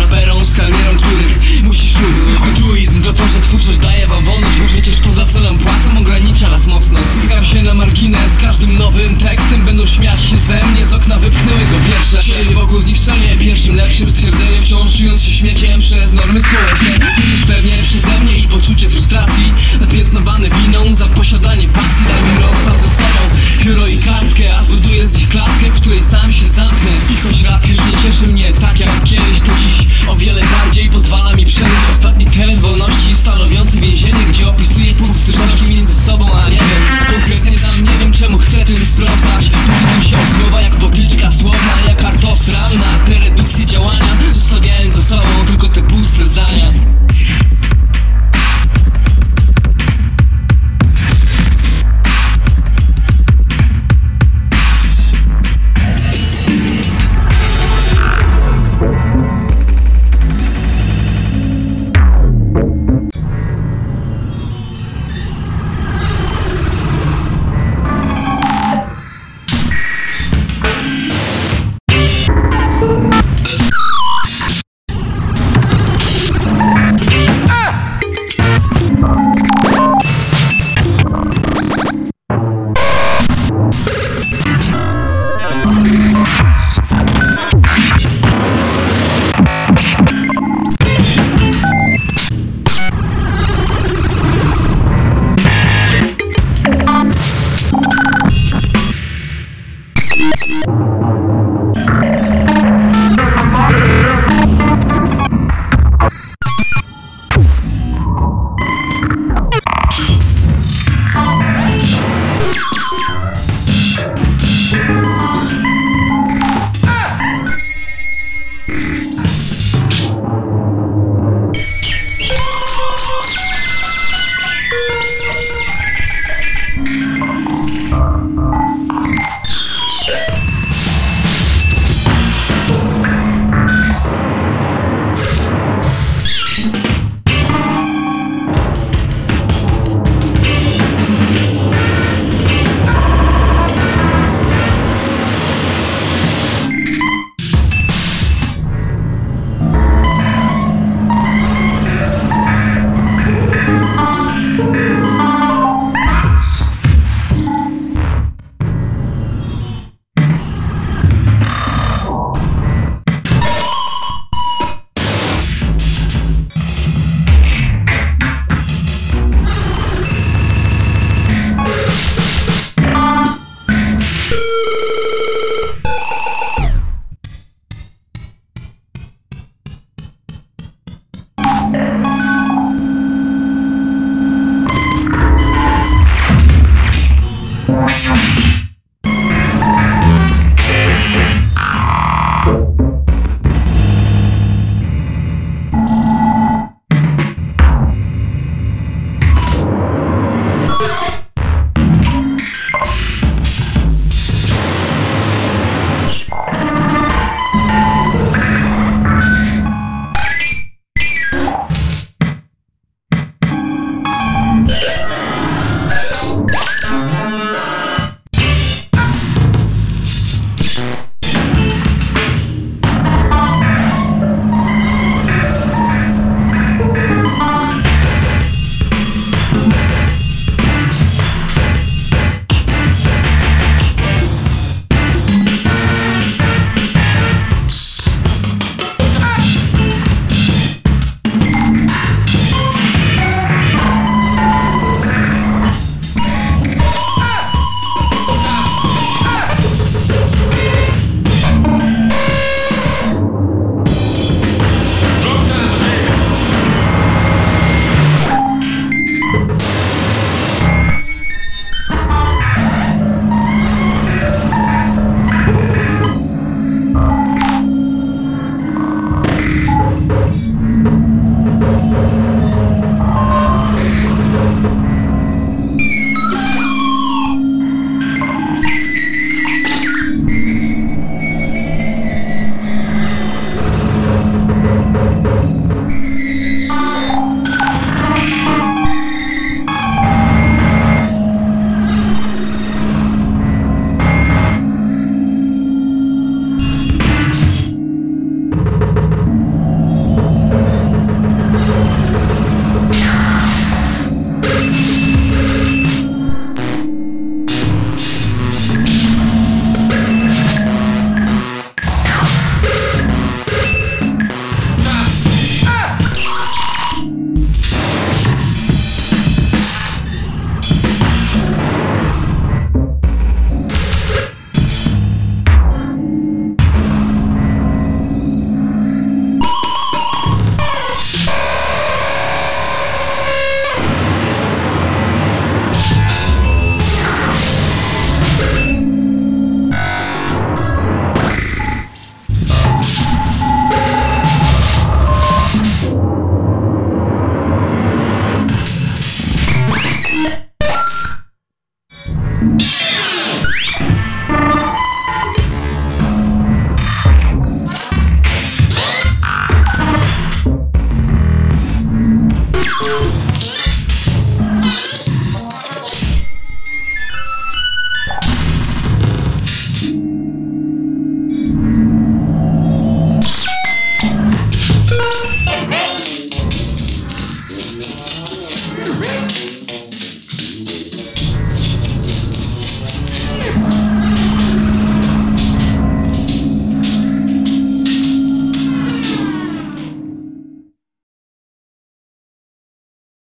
barberą z karmierą, których musisz luz Altruizm to to, że twórczość daje wam wolność Bo przecież to za celem płacą ogranicza nas mocno. Spikam się na margines, każdym nowym tekstem Będą śmiać się ze mnie, z okna wypchnęły go wiersze Czyli wokół zniszczenie, pierwszym lepszym stwierdzeniem Wciąż czując się śmieciem przez normy społeczne. Pewnie przeze mnie i poczucie